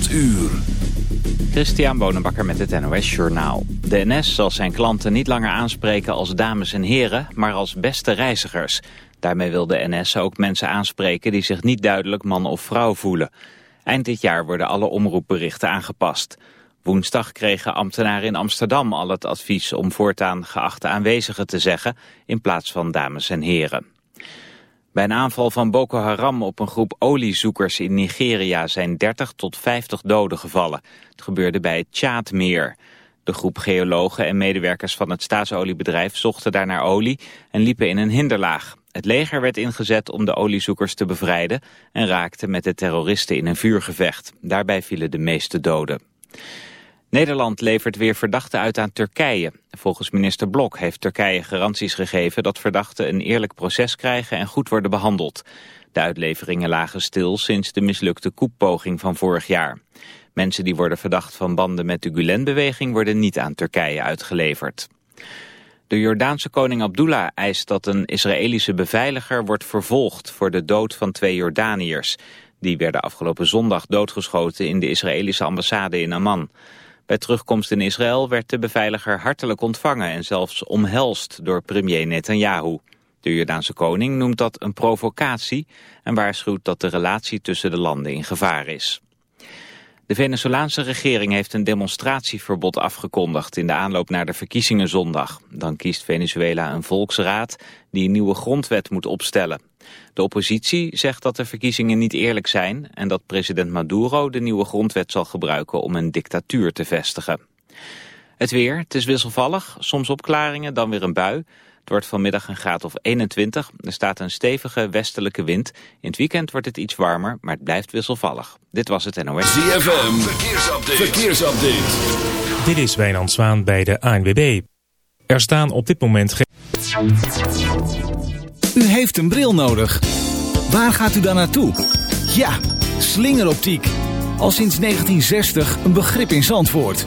8 uur. Christian Bonenbakker met het NOS Journaal. De NS zal zijn klanten niet langer aanspreken als dames en heren, maar als beste reizigers. Daarmee wil de NS ook mensen aanspreken die zich niet duidelijk man of vrouw voelen. Eind dit jaar worden alle omroepberichten aangepast. Woensdag kregen ambtenaren in Amsterdam al het advies om voortaan geachte aanwezigen te zeggen in plaats van dames en heren. Bij een aanval van Boko Haram op een groep oliezoekers in Nigeria zijn 30 tot 50 doden gevallen. Het gebeurde bij het Tjaadmeer. De groep geologen en medewerkers van het staatsoliebedrijf zochten daar naar olie en liepen in een hinderlaag. Het leger werd ingezet om de oliezoekers te bevrijden en raakte met de terroristen in een vuurgevecht. Daarbij vielen de meeste doden. Nederland levert weer verdachten uit aan Turkije. Volgens minister Blok heeft Turkije garanties gegeven dat verdachten een eerlijk proces krijgen en goed worden behandeld. De uitleveringen lagen stil sinds de mislukte koeppoging van vorig jaar. Mensen die worden verdacht van banden met de Gulen-beweging worden niet aan Turkije uitgeleverd. De Jordaanse koning Abdullah eist dat een Israëlische beveiliger wordt vervolgd voor de dood van twee Jordaniërs. Die werden afgelopen zondag doodgeschoten in de Israëlische ambassade in Amman. Bij terugkomst in Israël werd de beveiliger hartelijk ontvangen en zelfs omhelst door premier Netanyahu. De Jordaanse koning noemt dat een provocatie en waarschuwt dat de relatie tussen de landen in gevaar is. De Venezolaanse regering heeft een demonstratieverbod afgekondigd in de aanloop naar de verkiezingen zondag. Dan kiest Venezuela een volksraad die een nieuwe grondwet moet opstellen. De oppositie zegt dat de verkiezingen niet eerlijk zijn en dat president Maduro de nieuwe grondwet zal gebruiken om een dictatuur te vestigen. Het weer, het is wisselvallig, soms opklaringen, dan weer een bui. Het wordt vanmiddag een graad of 21. Er staat een stevige westelijke wind. In het weekend wordt het iets warmer, maar het blijft wisselvallig. Dit was het NOS. ZFM, verkeersupdate. verkeersupdate. Dit is Wijnand Zwaan bij de ANWB. Er staan op dit moment geen... U heeft een bril nodig. Waar gaat u dan naartoe? Ja, slingeroptiek. Al sinds 1960 een begrip in Zandvoort.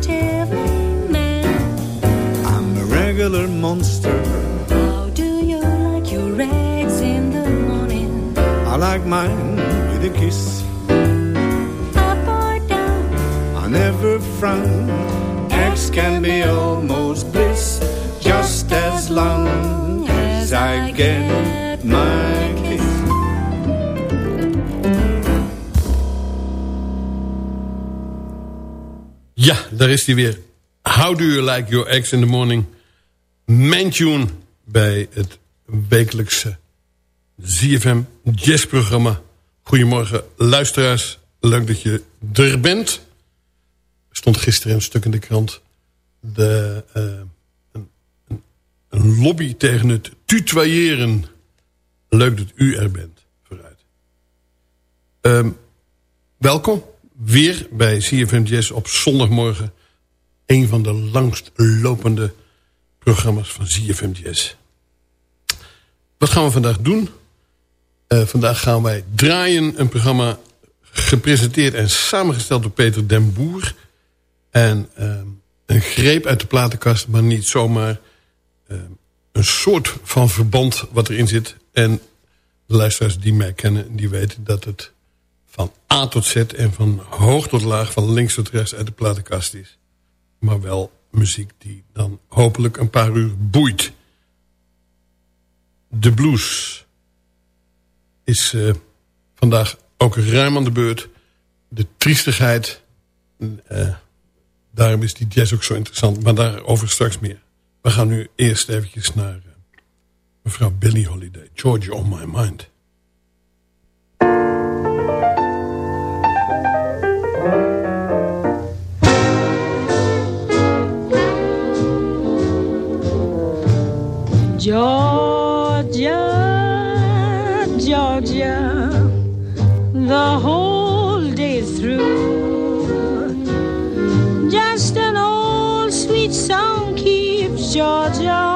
regular monster. How do you like your eggs in the morning? I like mine with a kiss. Up or down? I never frown. Eggs can be almost bliss, just as long as I get my kiss. Ja, daar is hij weer. How do you like your eggs in the morning? Mantune bij het wekelijkse ZFM jazzprogramma. Goedemorgen luisteraars, leuk dat je er bent. Er stond gisteren een stuk in de krant. De, eh, een, een, lobby tegen het tutoyeren. Leuk dat u er bent, vooruit. Ehm, welkom weer bij CFM Jazz op zondagmorgen. Een van de langst lopende programma's van CFM Jazz. Wat gaan we vandaag doen? Eh, vandaag gaan wij draaien een programma gepresenteerd en samengesteld door Peter den Boer. En ehm, een greep uit de platenkast, maar niet zomaar ehm, een soort van verband wat erin zit. En de luisteraars die mij kennen, die weten dat het van A tot Z en van hoog tot laag, van links tot rechts uit de platenkast is. Maar wel muziek die dan hopelijk een paar uur boeit. De blues is eh, vandaag ook ruim aan de beurt. De triestigheid, eh, daarom is die jazz ook zo interessant. Maar daarover straks meer. We gaan nu eerst eventjes naar eh, mevrouw Billie Holiday. Georgia on my mind. Georgia, Georgia, the whole day through. Just an old sweet song keeps Georgia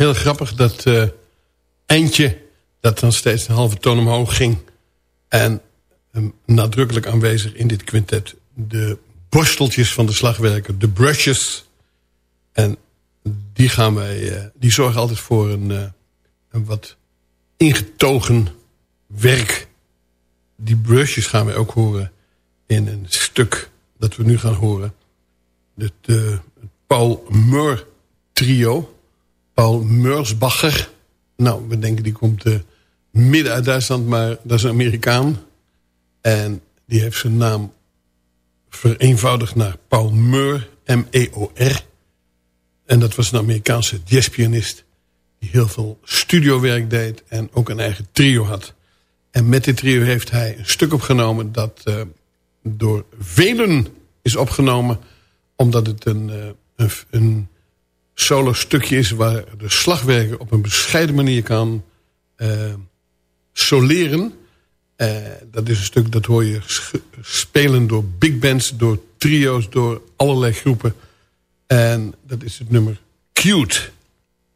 heel grappig dat uh, eindje... dat dan steeds een halve toon omhoog ging. En um, nadrukkelijk aanwezig in dit quintet... de borsteltjes van de slagwerker, de brushes. En die, gaan wij, uh, die zorgen altijd voor een, uh, een wat ingetogen werk. Die brushes gaan wij ook horen in een stuk dat we nu gaan horen. Het, Paul Meur trio. Paul Meursbacher. Nou, we denken die komt uh, midden uit Duitsland, maar dat is een Amerikaan. En die heeft zijn naam vereenvoudigd naar Paul Meur, M-E-O-R. En dat was een Amerikaanse jazzpianist die heel veel studiowerk deed en ook een eigen trio had. En met dit trio heeft hij een stuk opgenomen dat uh, door velen is opgenomen... omdat het een, uh, een, een solo stukje is waar de slagwerker op een bescheiden manier kan uh, soleren. Uh, dat is een stuk dat hoor je spelen door big bands, door trio's, door allerlei groepen. En dat is het nummer Cute.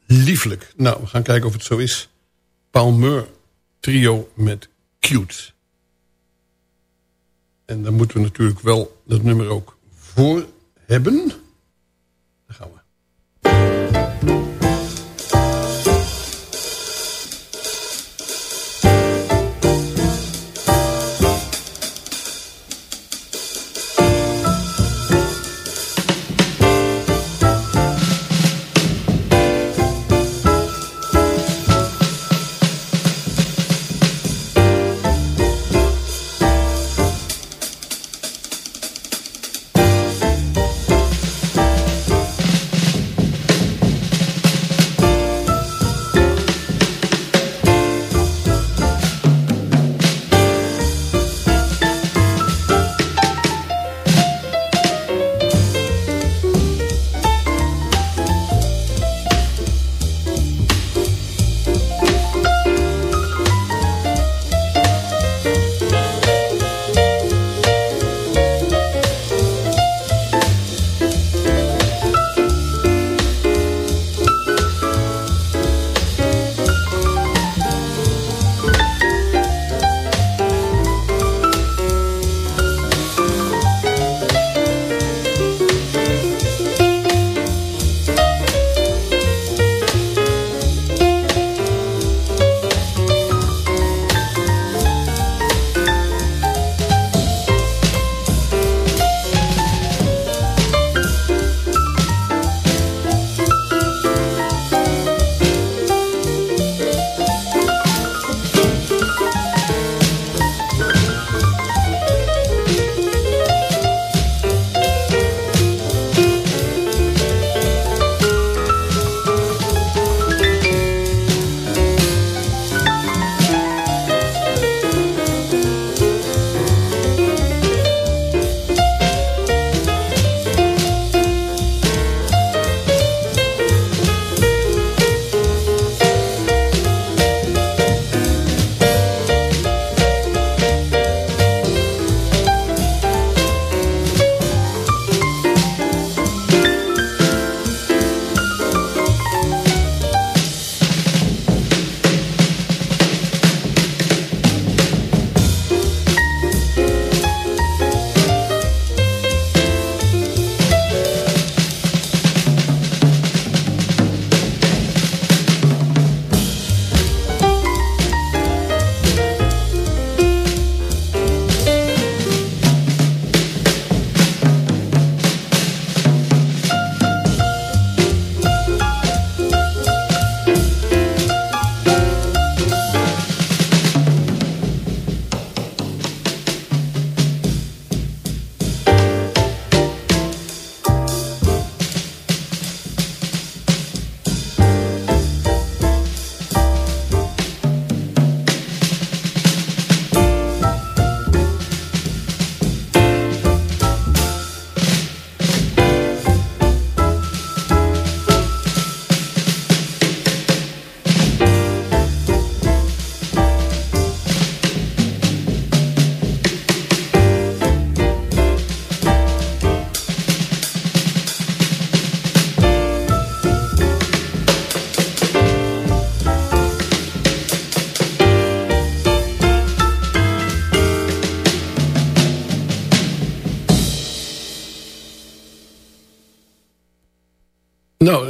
Lieflijk. Nou, we gaan kijken of het zo is. Palmer trio met Cute. En dan moeten we natuurlijk wel dat nummer ook voor hebben.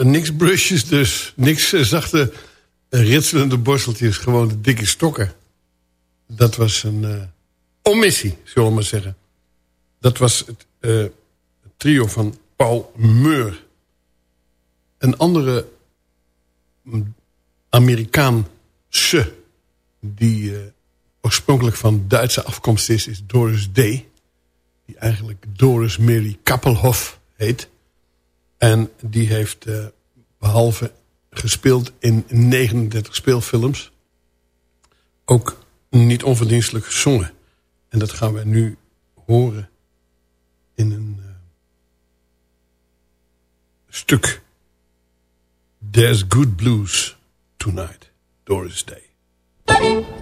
Niks brushes dus. Niks eh, zachte eh, ritselende borsteltjes. Gewoon de dikke stokken. Dat was een eh, omissie, zullen we maar zeggen. Dat was het, het trio van Paul Meur. Een andere mm, Amerikaanse... die oorspronkelijk van Duitse afkomst is... is Doris D. Die eigenlijk Doris Mary Kappelhoff heet... En die heeft behalve gespeeld in 39 speelfilms... ook niet onverdienstelijk gezongen. En dat gaan we nu horen in een eh, stuk. There's Good Blues Tonight, Doris Day.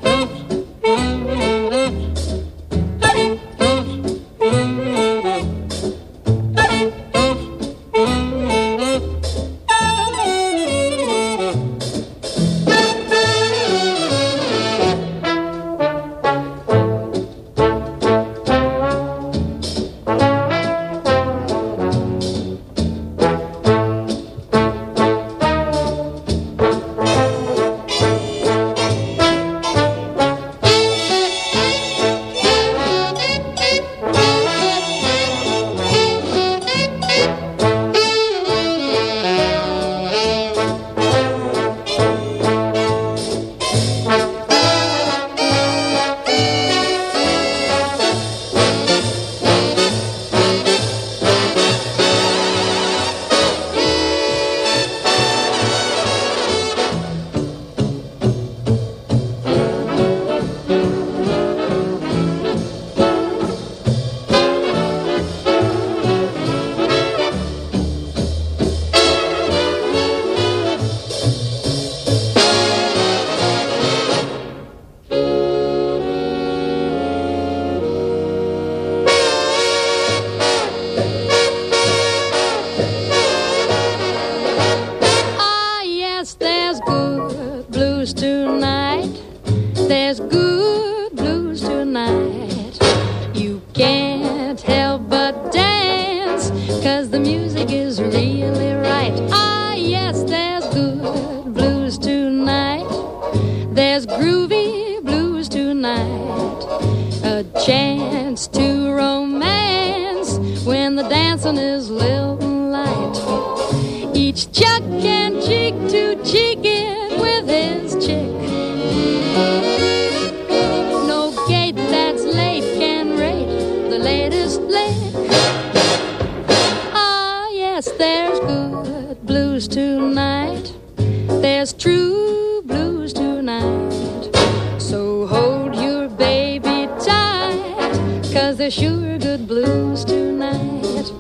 There's sure good blues tonight.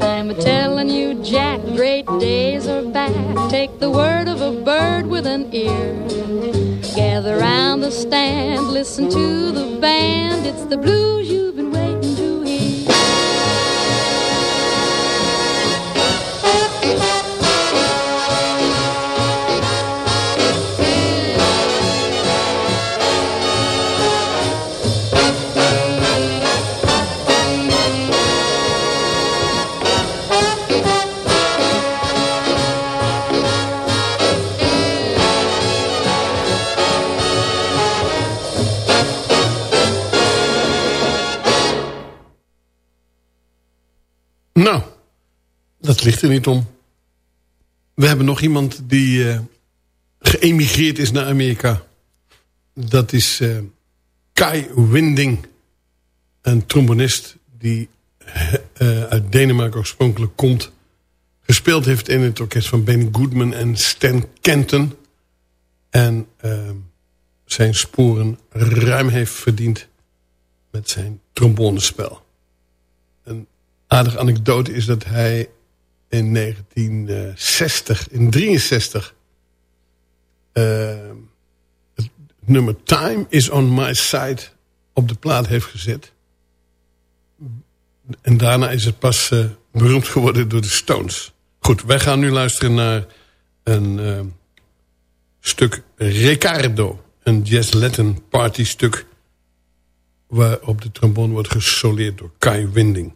I'm telling you, Jack, great days are back. Take the word of a bird with an ear. Gather round the stand, listen to the band. It's the blues you've dat ligt er niet om. We hebben nog iemand die eh, geëmigreerd is naar Amerika. Dat is eh, Kai Winding. Een trombonist die eh, uit Denemarken oorspronkelijk komt. Gespeeld heeft in het orkest van Benny Goodman en Stan Kenton. En eh, zijn sporen ruim heeft verdiend met zijn trombonespel. Een aardige anekdote is dat hij in 1960, in 63... eh, het nummer Time is on my side op de plaat heeft gezet. En daarna is het pas eh, beroemd geworden door de Stones. Goed, wij gaan nu luisteren naar een eh, stuk Ricardo. Een jazz Latin party stuk... waarop de trombone wordt gesoleerd door Kai Winding.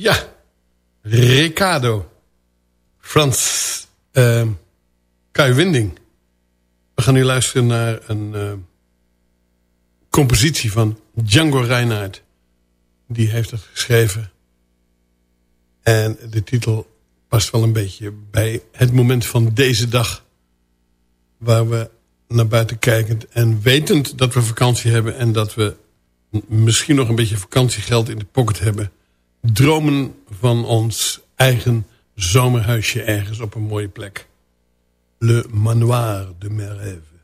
Ja, Ricardo. Frans uh, Kai Winding. We gaan nu luisteren naar een uh, compositie van Django Reinhardt. Die heeft het geschreven. En de titel past wel een beetje bij het moment van deze dag... waar we naar buiten kijkend en wetend dat we vakantie hebben... en dat we misschien nog een beetje vakantiegeld in de pocket hebben... dromen van ons eigen zomerhuisje ergens op een mooie plek. Le Manoir de Merève.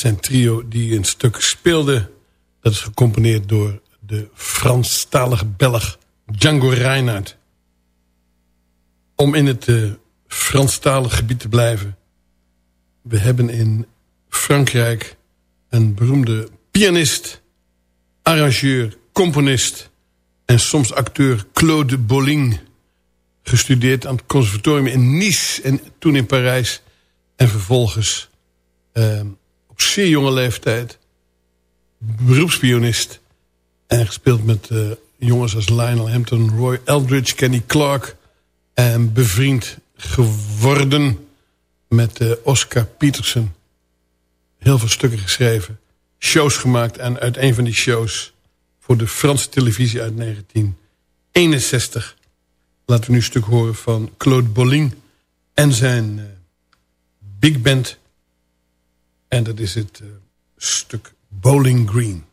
Zijn trio die een stuk speelde. Dat is gecomponeerd door de Franstalige Belg Django Reinhardt. Om in het uh, Franstalige gebied te blijven. We hebben in Frankrijk een beroemde pianist, arrangeur, componist en soms acteur Claude Bolling gestudeerd aan het conservatorium in Nice en toen in Parijs. En vervolgens op zeer jonge leeftijd beroepspionist. En gespeeld met uh, jongens als Lionel Hampton, Roy Eldridge, Kenny Clark. En bevriend geworden met uh, Oscar Peterson. Heel veel stukken geschreven. Shows gemaakt en uit een van die shows voor de Franse televisie uit 1961 Laten we nu een stuk horen van Claude Bolling en zijn uh, big band. En dat is het uh, stuk Bowling Green.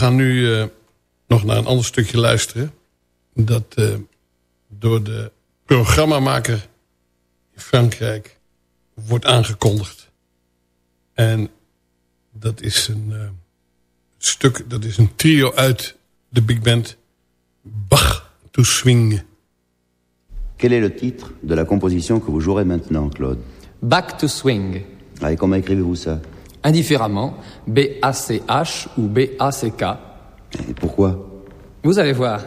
Gaan nu uh, nog naar een ander stukje luisteren. Dat uh, door de programmamaker in Frankrijk wordt aangekondigd. En dat is een uh, stuk, dat is een trio uit de big band Bach to Swing. Quel est le titre de la composition que vous jouerez maintenant, Claude Back to Swing. Ah, et comment écrivez-vous ça indifféremment B A C H ou BACK. Et pourquoi? Vous allez voir.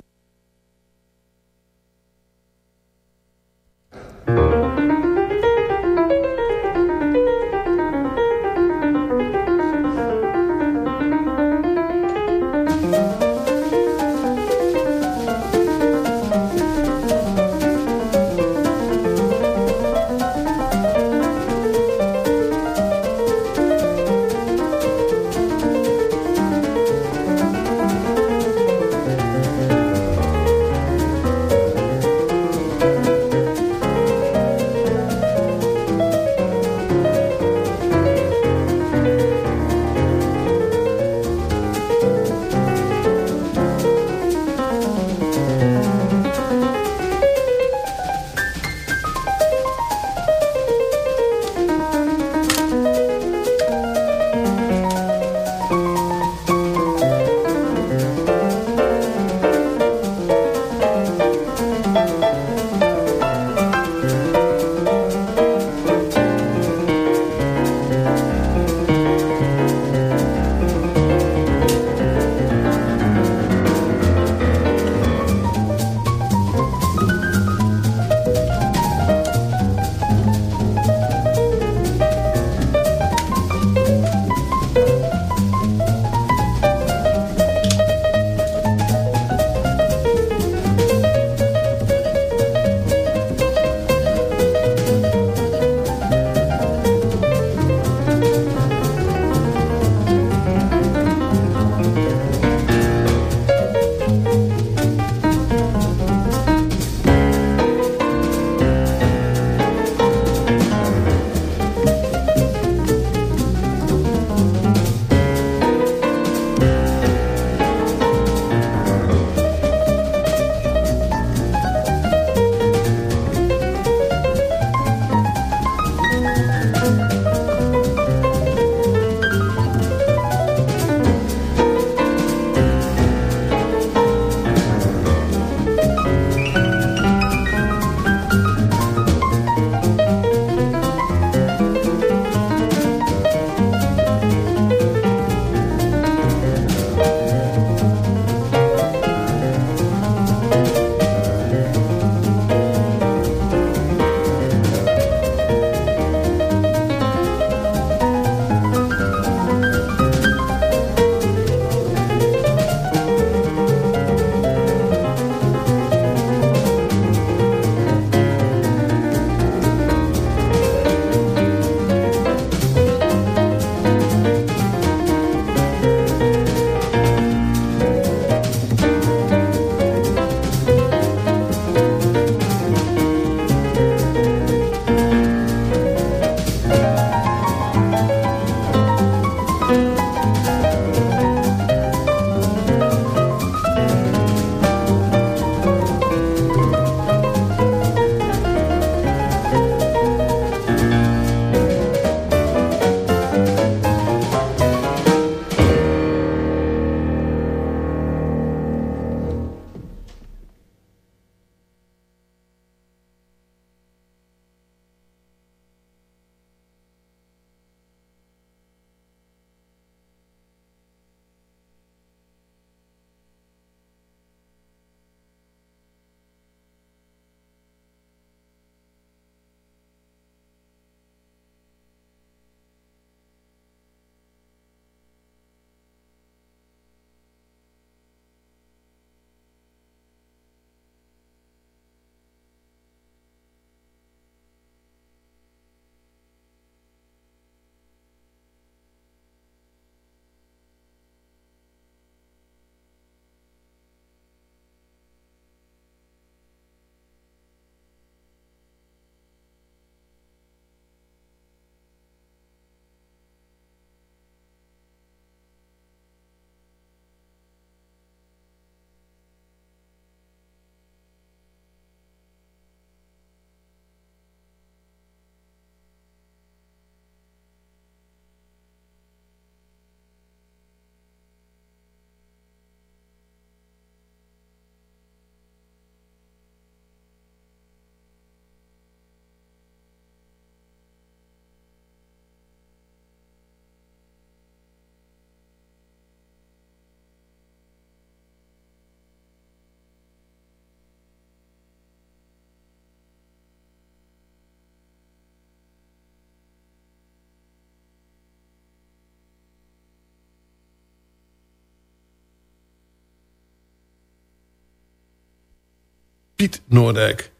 Piet Noordijk...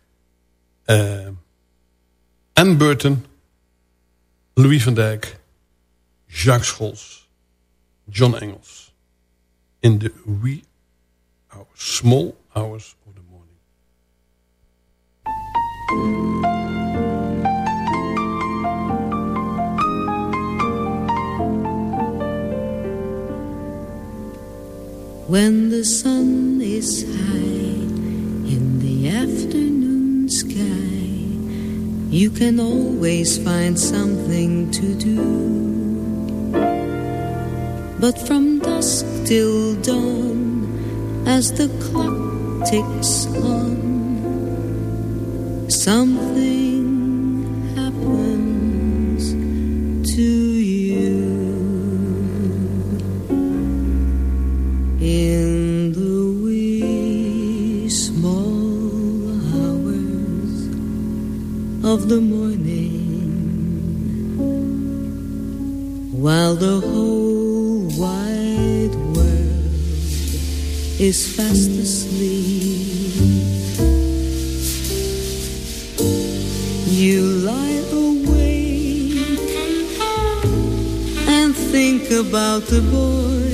eh Anne Burton... Louis van Dijk... Jacques Scholz... John Engels... in de wee hours, small hours of the morning. When the sun is high afternoon sky, you can always find something to do. But from dusk till dawn, as the clock ticks on, something is fast asleep, you lie awake and think about the boy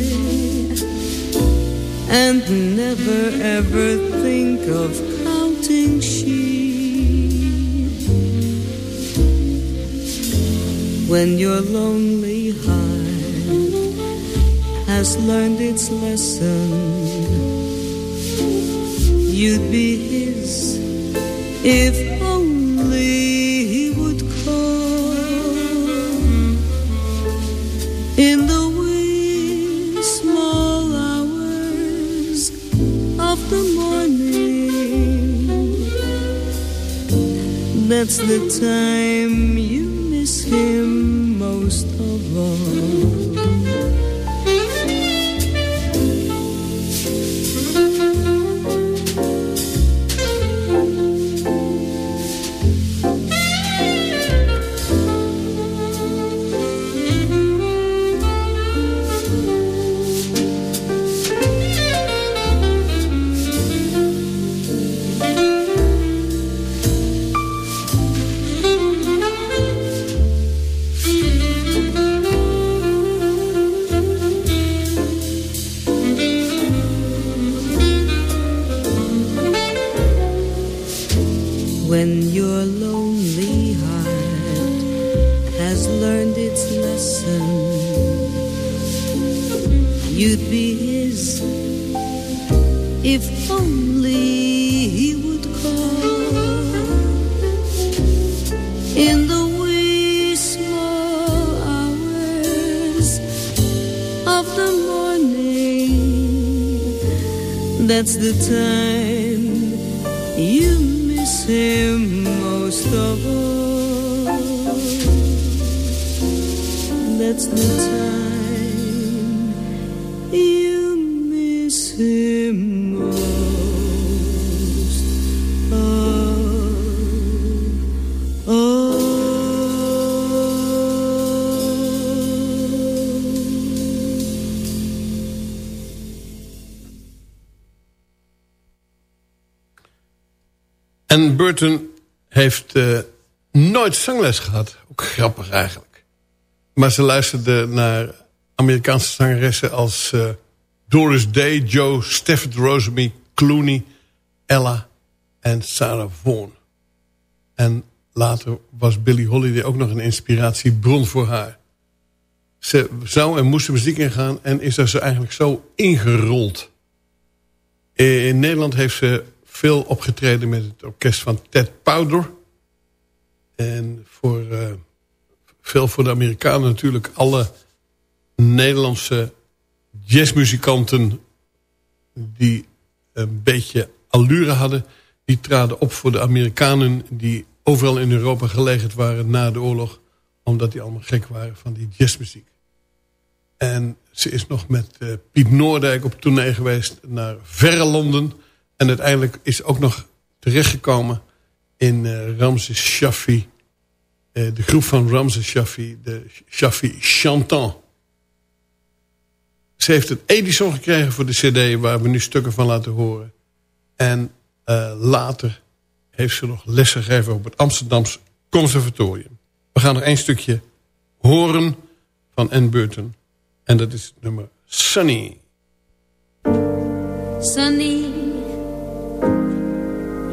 and never ever think of counting sheep. When your lonely heart has learned its lesson you'd be his if only he would call in the wee small hours of the morning. That's the time you miss him most of all. That's the time you miss him most of all. That's the time En Burton heeft eh, nooit zangles gehad. Ook grappig eigenlijk. Maar ze luisterde naar Amerikaanse zangeressen als eh, Doris Day, Joe, Stafford Rosemary, Clooney, Ella en Sarah Vaughan. En later was Billie Holiday ook nog een inspiratiebron voor haar. Ze zou en moest de muziek ingaan en is er ze eigenlijk zo ingerold. In Nederland heeft ze veel opgetreden met het orkest van Ted Powder. En voor, eh, veel voor de Amerikanen natuurlijk alle Nederlandse jazzmuzikanten die een beetje allure hadden. Die traden op voor de Amerikanen die overal in Europa gelegerd waren na de oorlog. Omdat die allemaal gek waren van die jazzmuziek. En ze is nog met eh, Piet Noordijk op tournee geweest naar verre landen. En uiteindelijk is ook nog terechtgekomen in eh, Ramses eh, de groep van Ramses Shaffi, de Shaffi Chantant. Ze heeft een Edison gekregen voor de cd waar we nu stukken van laten horen. En Eh, later heeft ze nog lessen gegeven op het Amsterdamse Conservatorium. We gaan nog één stukje horen van Anne Burton. En dat is nummer Sunny. Sunny,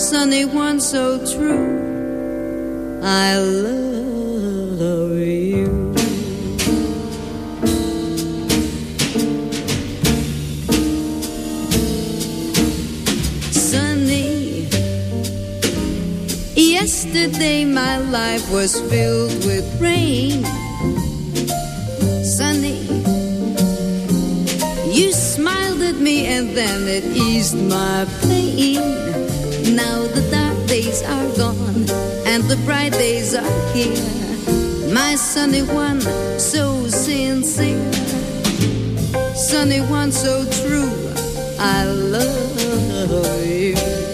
Sunny one, so true. I love you. Sunny, yesterday my life was filled with rain. Sunny, you smiled at me and then it eased my pain. Now the dark days are gone and the bright days are here. My sunny one, so sincere. Sunny one, so true. I love you.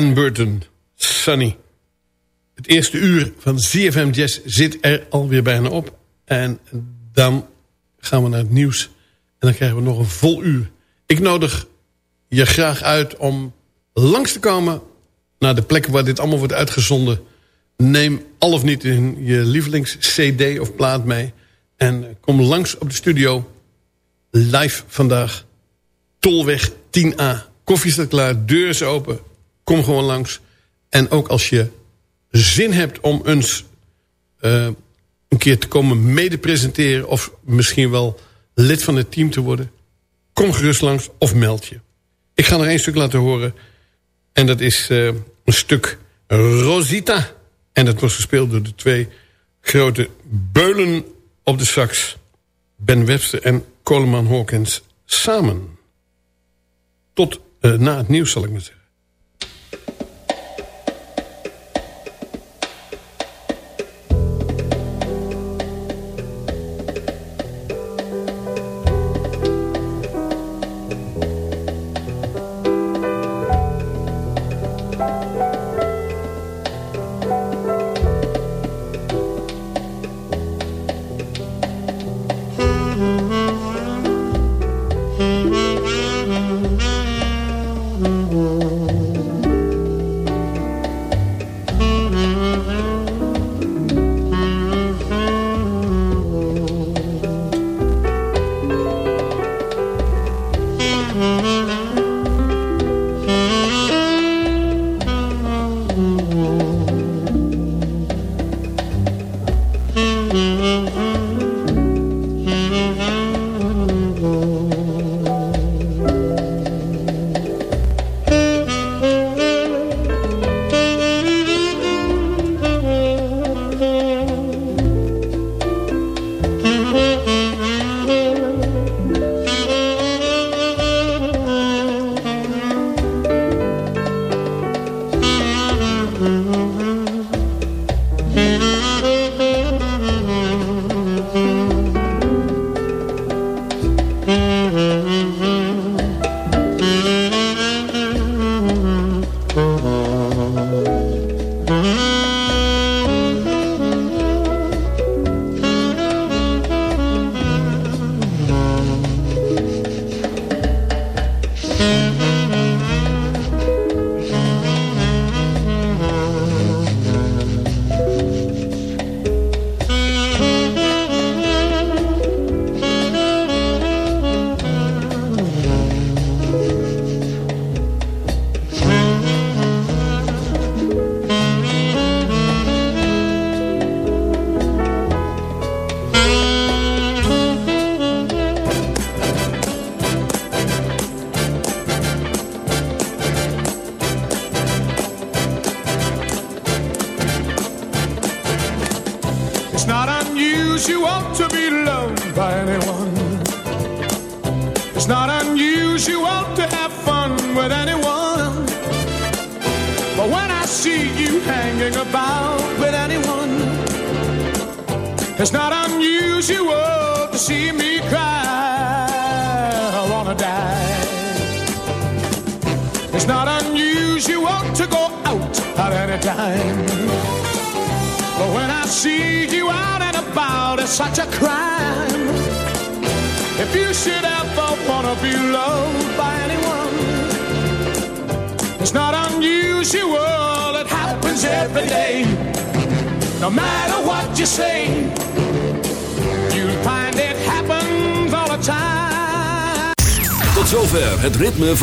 Ja, Anne Burton, Sunny. Het eerste uur van ZFM Jazz zit er alweer bijna op. En dan gaan we naar het nieuws. En dan krijgen we nog een vol uur. Ik nodig je graag uit om langs te komen... naar de plekken waar dit allemaal wordt uitgezonden. Neem al of niet in je lievelings-cd of plaat mee. En kom langs op de studio. Live vandaag. Tolweg 10A. Koffie staat klaar, deur is open. Kom gewoon langs. En ook als je zin hebt om eens eh, een keer te komen mede presenteren... of misschien wel lid van het team te worden... kom gerust langs of meld je. Ik ga nog één stuk laten horen. En dat is eh, een stuk Rosita. En dat wordt gespeeld door de twee grote beulen op de sax. Ben Webster en Coleman Hawkins samen. Tot eh, na het nieuws zal ik maar zeggen.